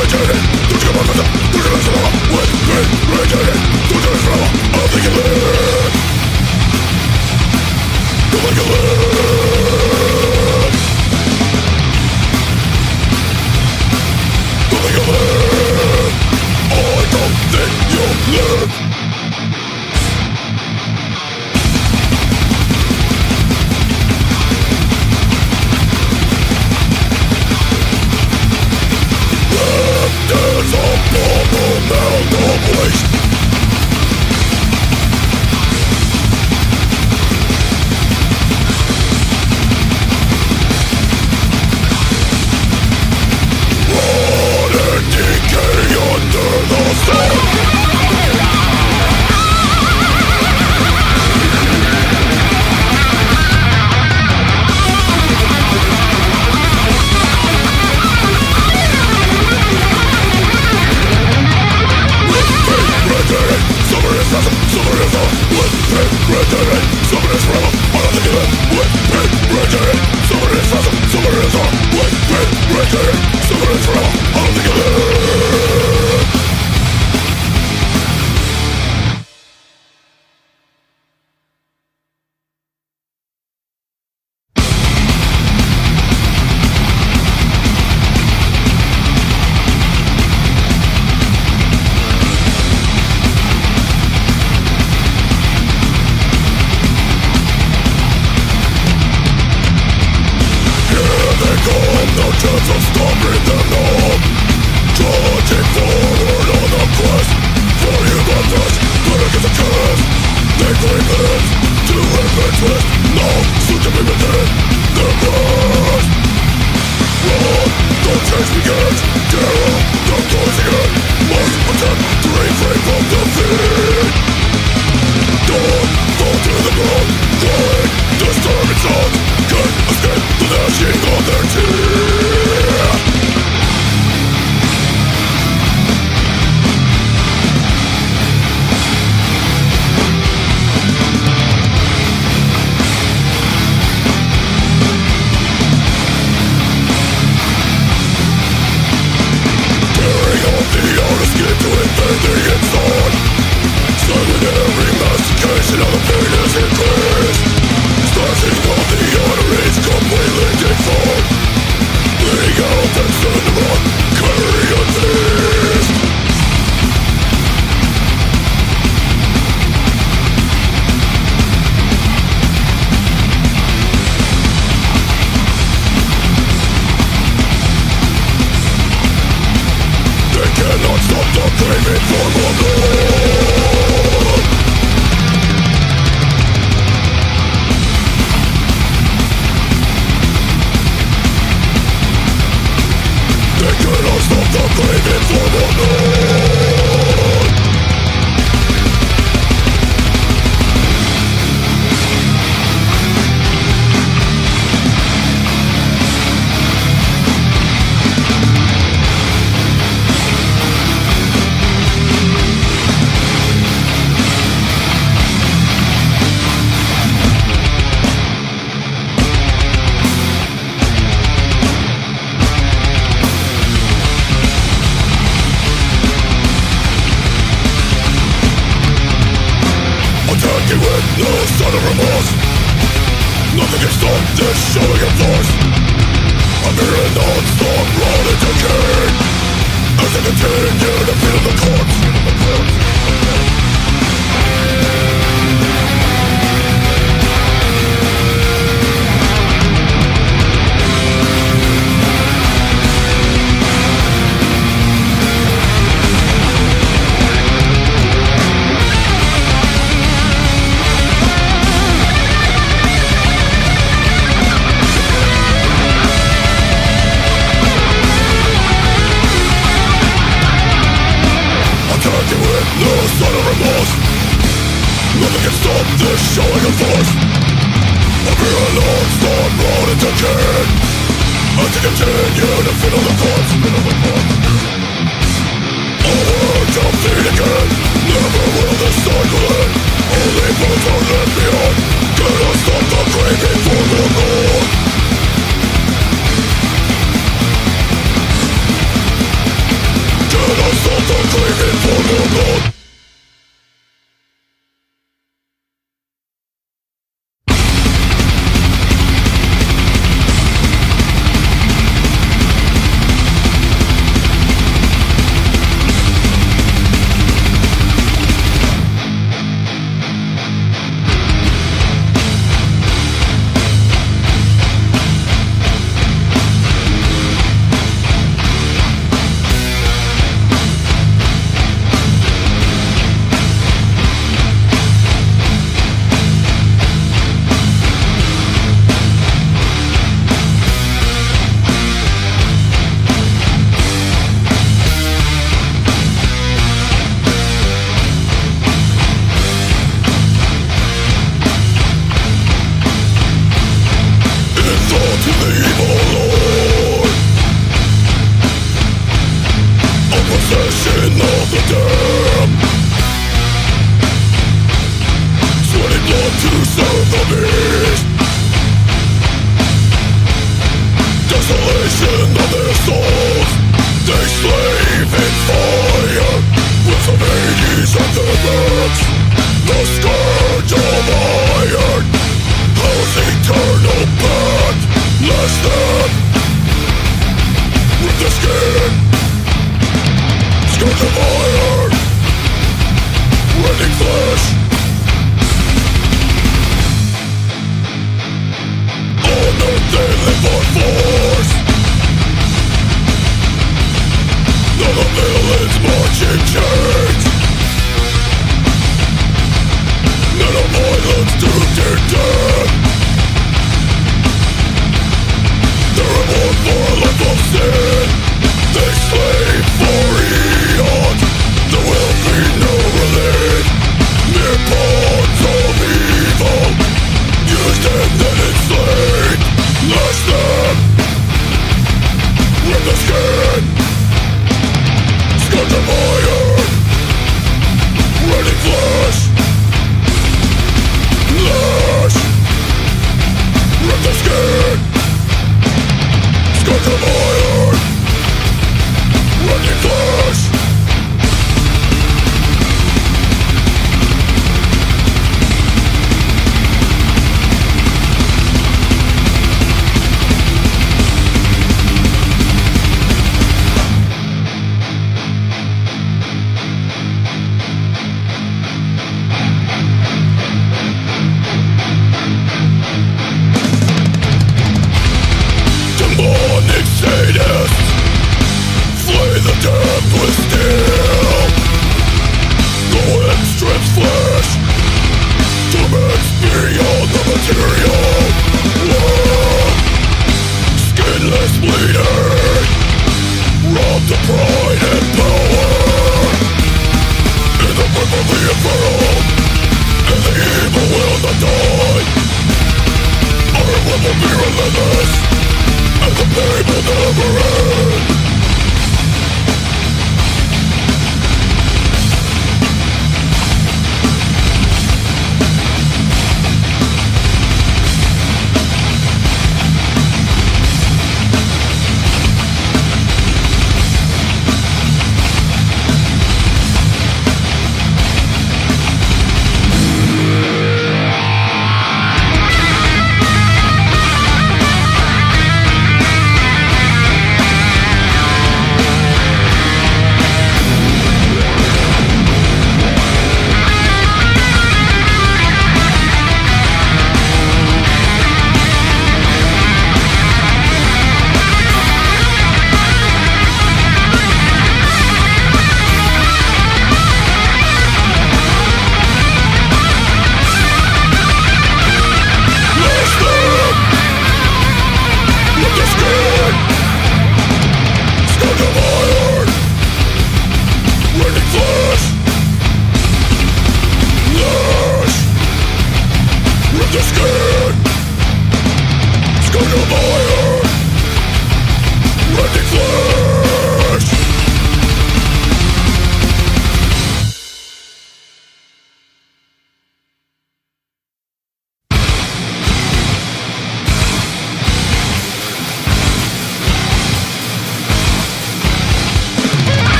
Returning, don't come back, don't come back,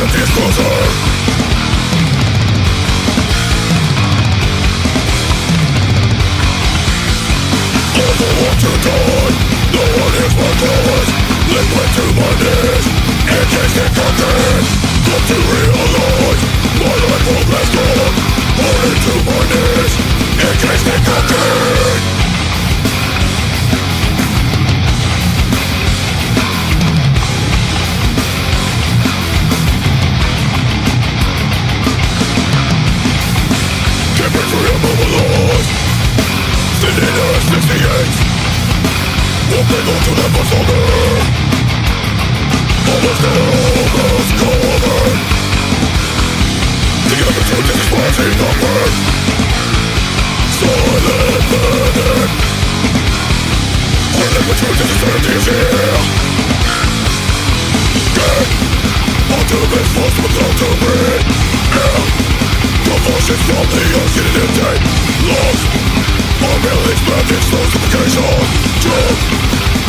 Planet is closer Never want to die No one is my cause Liquid to my knees Engines get conquered Got to realize My life will last on Only to my knees Engines get conquered tego co napasane Pomysł na obraz kołowy Ty jak to kiedyś płaci na mnie Stole pedy Ale my ciągle nie straty się A ty bez własną drogą my To wasze słaby jak jedyny dzień Los Pomylić będzie z tą supplication Jump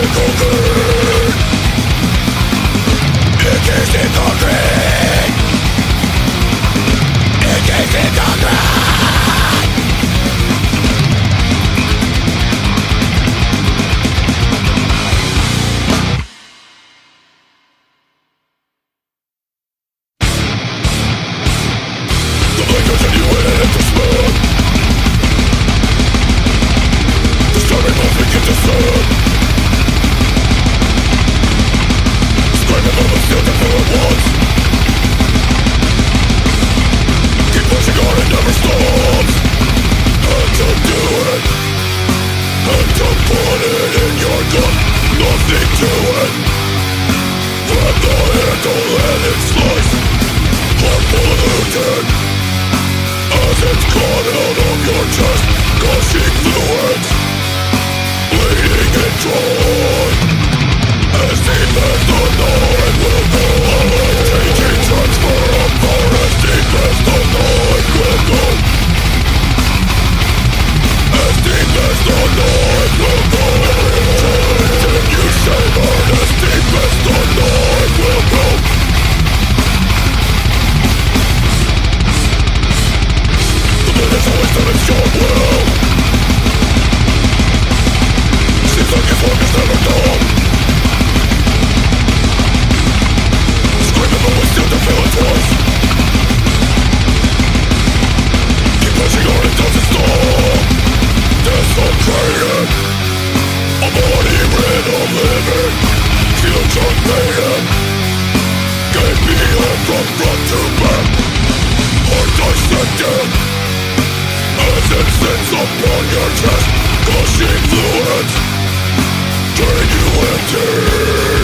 Cookie! Stains upon your chest Gushing fluids, Can you empty?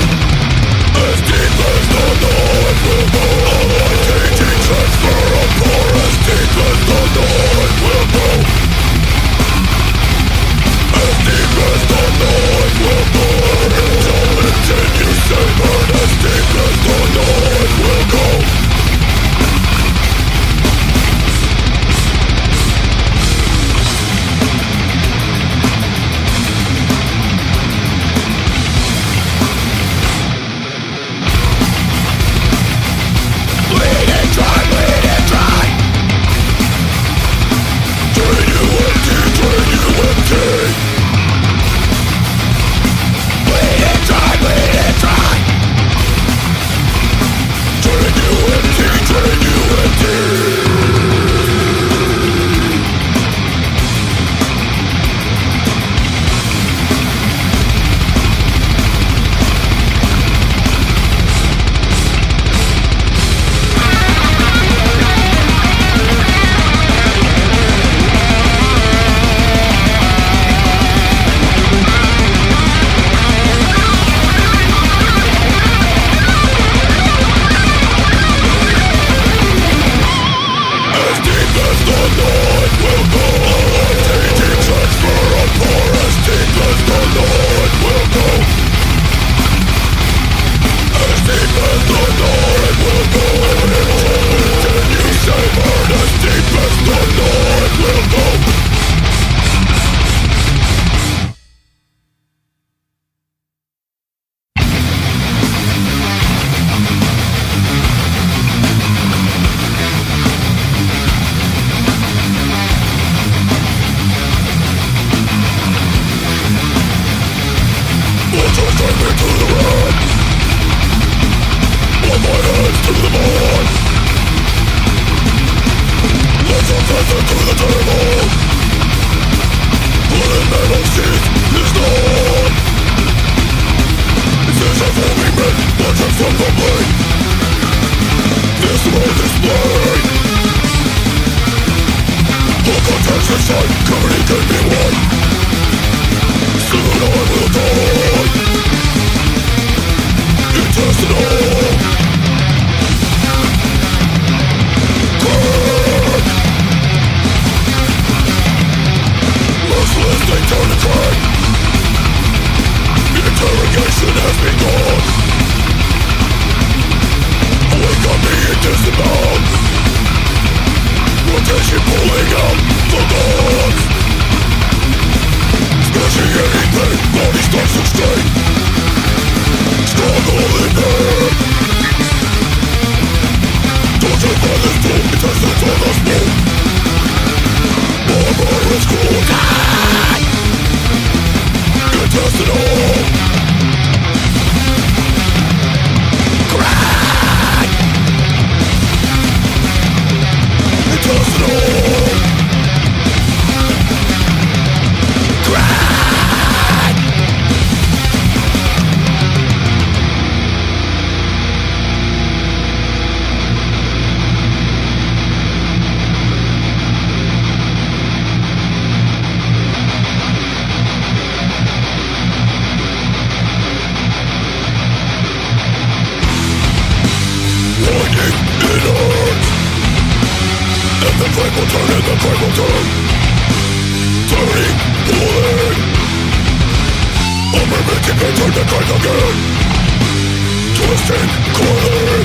distant corner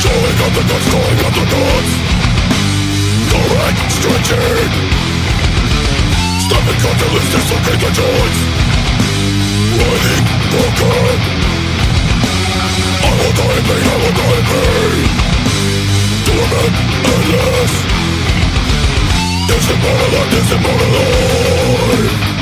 Showing up the nuts, calling up the nuts. Correct stretching. Stepping cut to lift, dislocate the joints. Running broken I will die in pain, I will die in pain Torment endless Distant monologue, distant monologue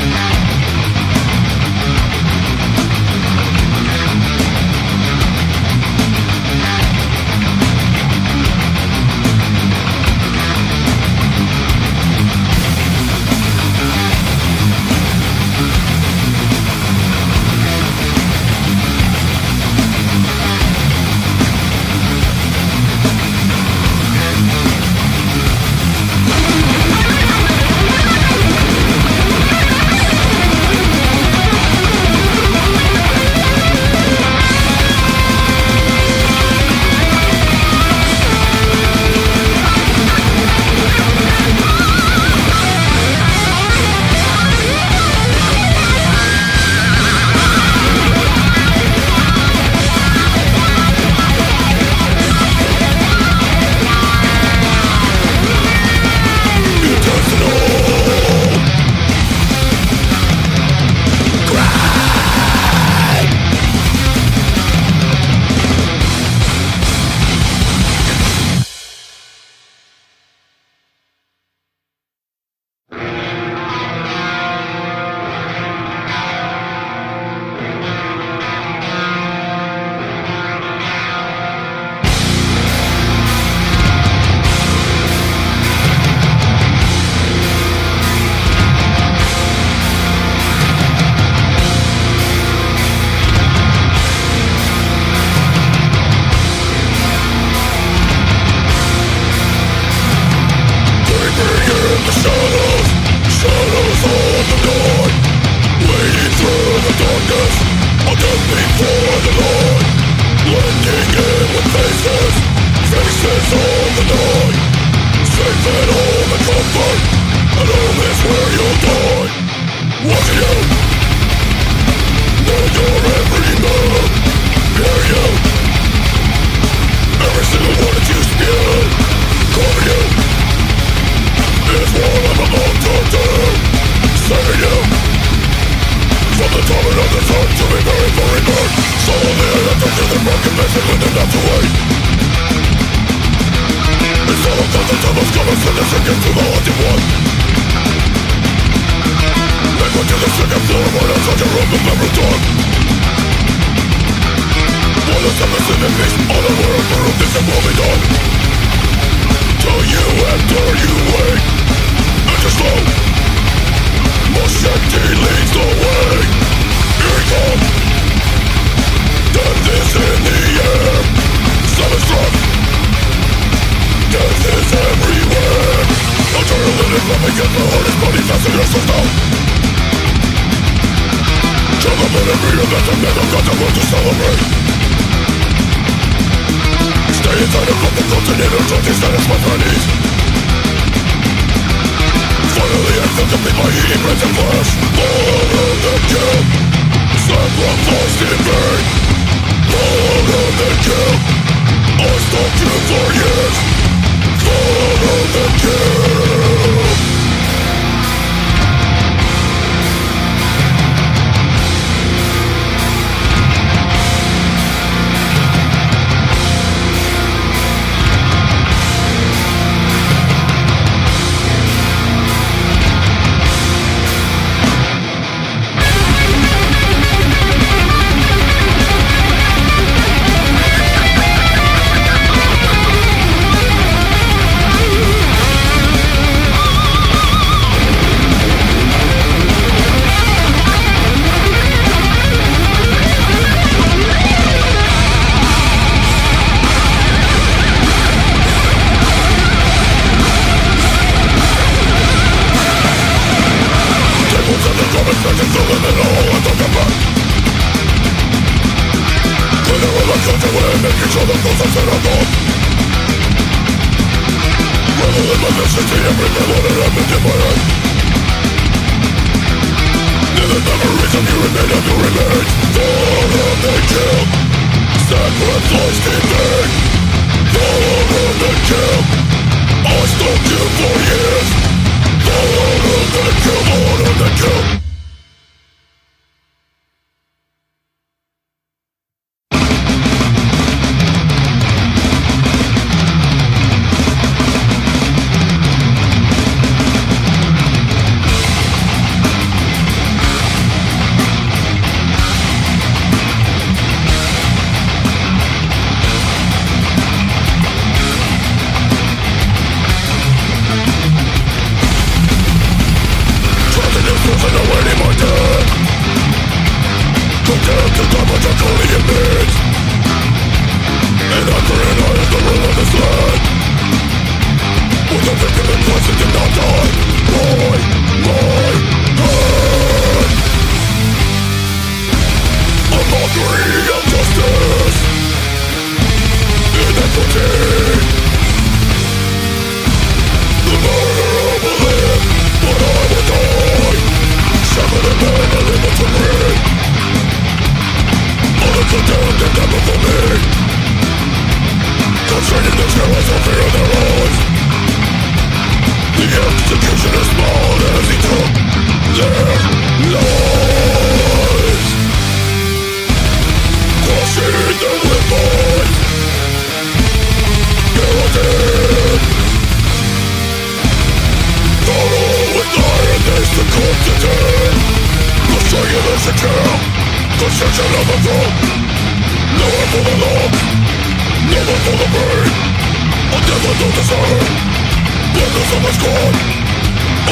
so much gone.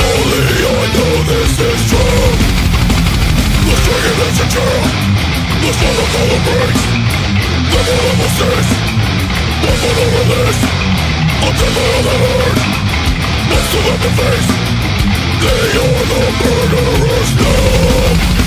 Only I know this is true. Let's drink it as a child Let's let our color break The world cease Life will not release Until they are the herd Let's do the face. They are the murderers now.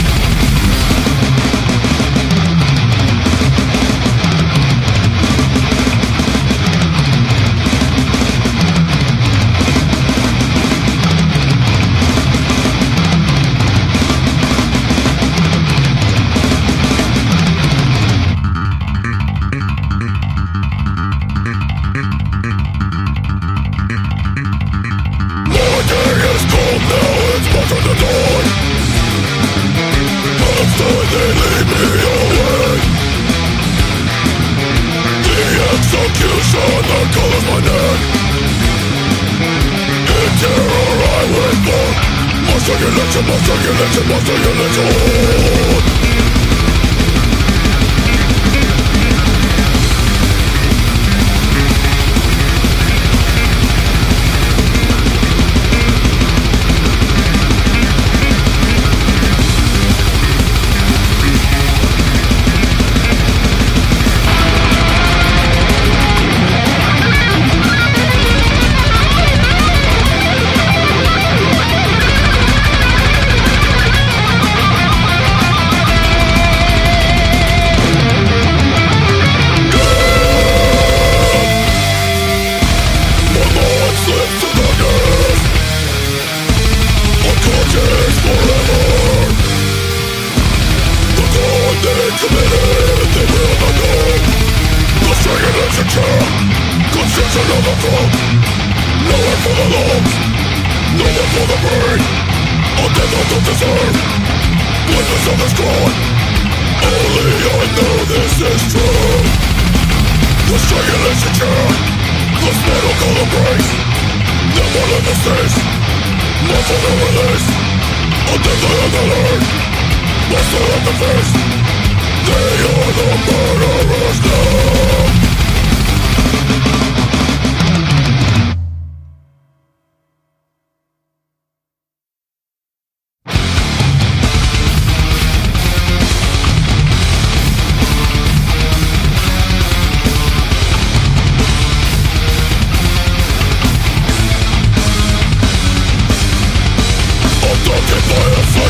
It the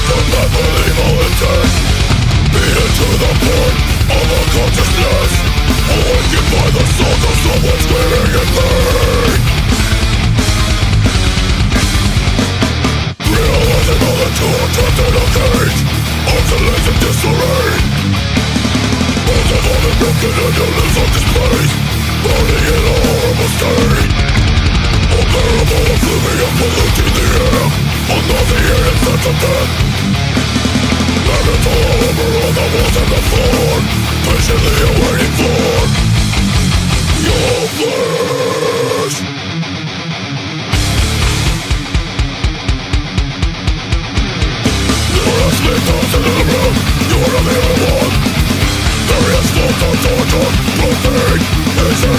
from that the point of unconsciousness Awakened by the sound of someone screaming in pain Realizing all are trapped in a cage Bones have all been broken and Burning in a horrible state Unbearable polluting the air Another year in such of death and the over all the walls and the floor Patiently awaiting for Your flesh You're the There is no contortion Nothing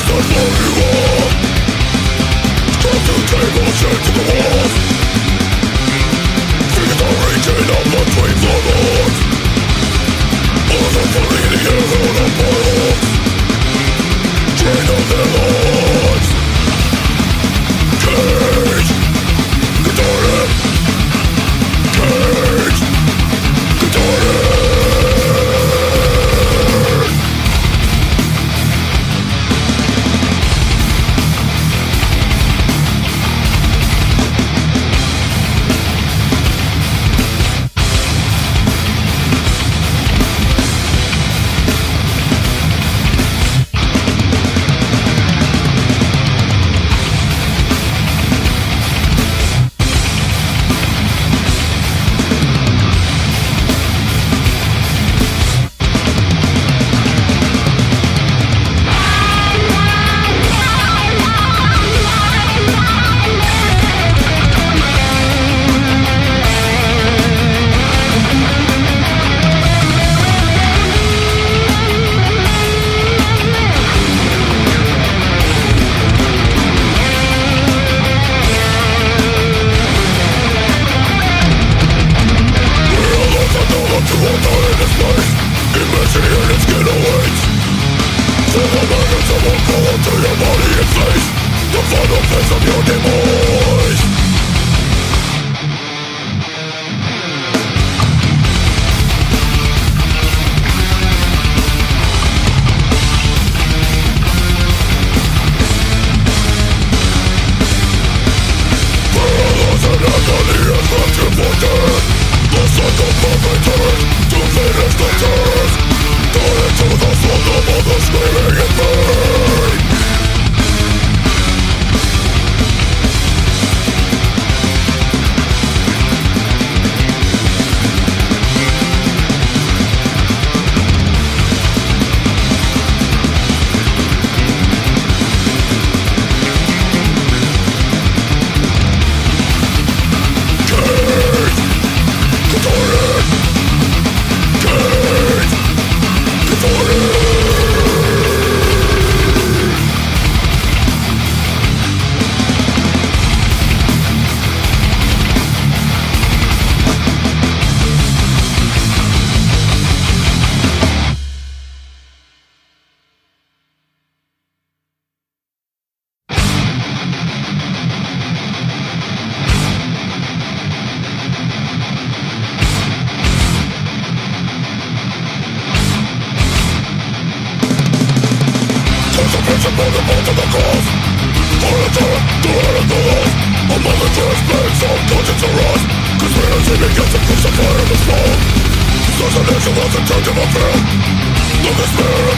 you the tables into the walls Train of the Lord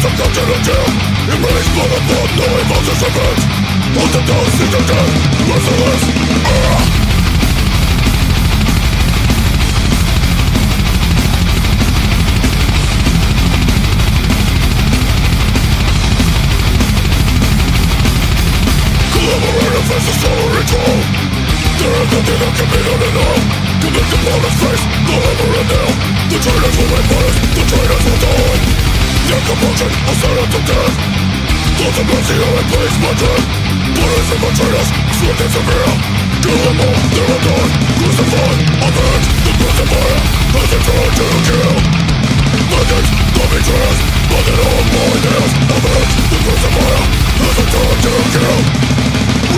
of continuity Embrace blood of blood, no evils is event Hold the dust, seek the death, merciless ah! Faces follow ritual There is nothing that can be done at all Commit upon a face, no hammer and nail. The traitors will be punished, the traitors will die their compulsion was sent to death Thought the mercy I had my death Bullets and betrayers, swift and severe Kill them all, they are gone Crucified, avenged, the crucifier Has returned to kill Vengeance, the betrayers Blooded on my nails Avenged, the crucifier Has returned to kill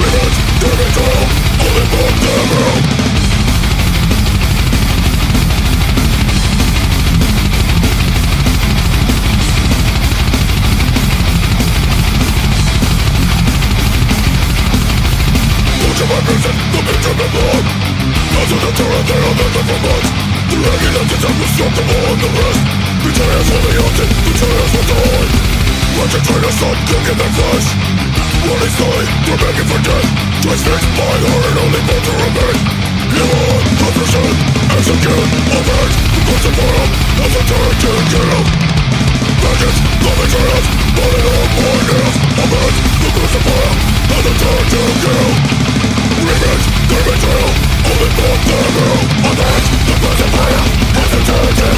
Revenge, the betrayal Only from their mouth listen to me Not to the terror they are never from us The regulated and restore the the rest Betrayers will be hunted, betrayers will die Wretched traitors start cooking their flesh What is they? They're begging for death Twisted by her and only born to Evil, oppression, execute, avenge The person for him, kill Vengeance, love and triumph, burning up nails Avenge, the crucifier, as a kill murder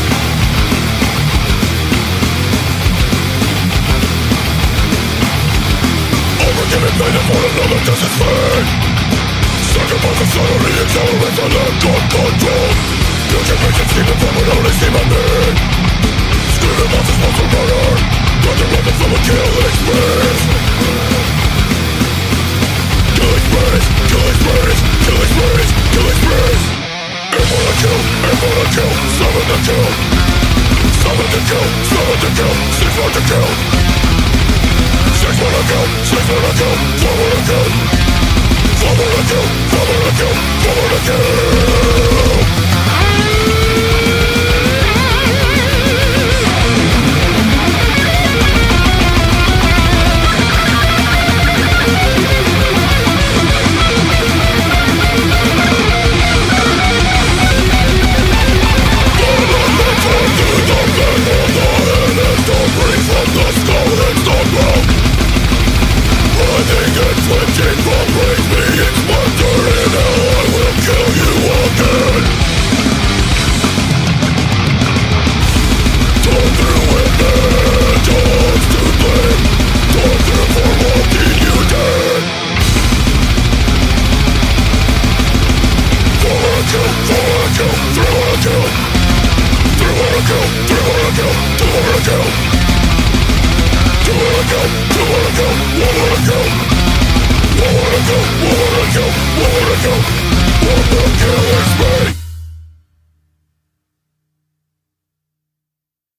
never giving pain up for another cause it's pain Sacrifices suddenly accelerate the lack of control You can make it seem permanently seem Screaming out this monster murder Got the weapons of a killing space Killing space